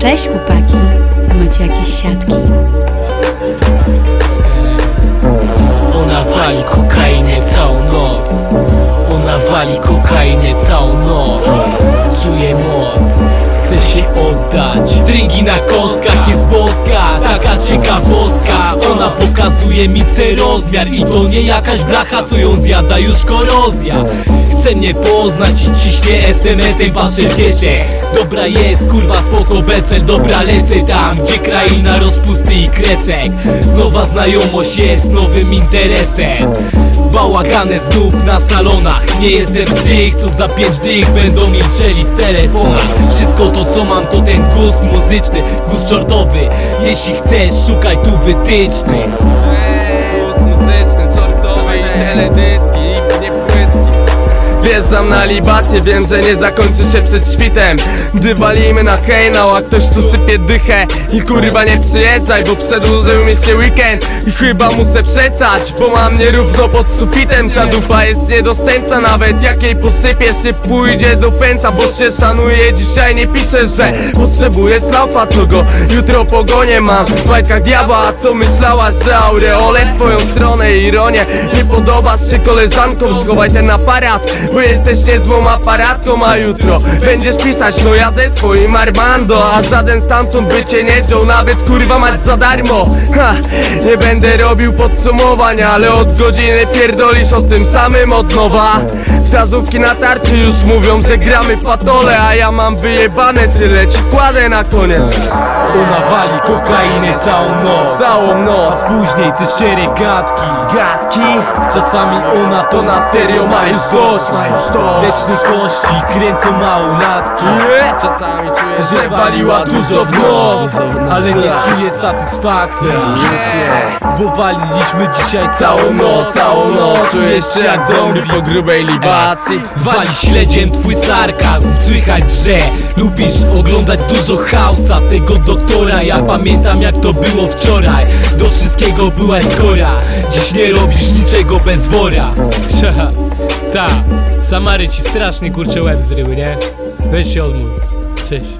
Cześć chłopaki, macie jakieś siatki? Ona wali kokainę całą noc. Ona wali kokainę całą noc. Czuję moc. Chcę się oddać. Drinki na kostkach jest boska. Taka ciekawostka. Ona pokazuje mi rozmiar. I to nie jakaś blacha co ją zjada już korozja Chce mnie poznać i ciśnie SMS-em Patrzę w kieszeń Dobra jest kurwa spoko becel Dobra lecę tam gdzie kraina rozpusty i kresek. Nowa znajomość jest nowym interesem. Bałagane znów na salonach Nie jestem z tych co za pięć dych będą milczeli w telefonach. Wszystko to co mam to ten gust muzyczny Gust czortowy Jeśli chcesz szukaj tu wytycznych Gust muzyczny, czortowy i teledyski Wjeżdżam na libację, wiem, że nie zakończy się przed świtem. Gdy walimy na hejnał, a ktoś tu sypie dychę. I kurwa nie przyjeżdżaj, bo przedłużył mi się weekend. I chyba muszę przestać, bo mam nierówno pod sufitem. Ta dupa jest niedostępna, nawet jak jej posypiesz Nie pójdzie do pęta, bo się szanuje. Dzisiaj nie piszę, że potrzebuję straufa Co go jutro pogonię mam. W bajkach diabła, a co myślałaś, że aureole w twoją stronę Ironię, nie podobasz się koleżankom Schowaj ten aparat, bo jesteś niezłą aparatką A jutro będziesz pisać, no ja ze swoim Armando A żaden stamtąd by cię nie wziął, nawet kurwa mać za darmo. Ha, nie będę robił podsumowań, ale od godziny pierdolisz o tym samym od nowa. Wskazówki na tarczy już mówią, że gramy patole A ja mam wyjebane, tyle ci kładę na koniec. Ona wali kokainę całą noc. Całą noc. A później te szczere gadki. Gadki? Czasami ona to na serio ma już dość dość. Leczne kości kręcą małolatki Czasami czuję, Że waliła dużo w nos. Ale nie czuję satysfakcji. Bo waliliśmy dzisiaj całą noc, całą noc Czuję się jak zombie po grubej libacji. Wali śledziem twój sarkazm. Słychać, że lubisz oglądać dużo hausa Tego doktora Ja pamiętam jak to było wczoraj. Do wszystkiego byłaś skora Dziś nie robisz niczego bez wora. Ta, Samary ci strasznie kurczę łeb zryły, nie? Weź się odmów Cześć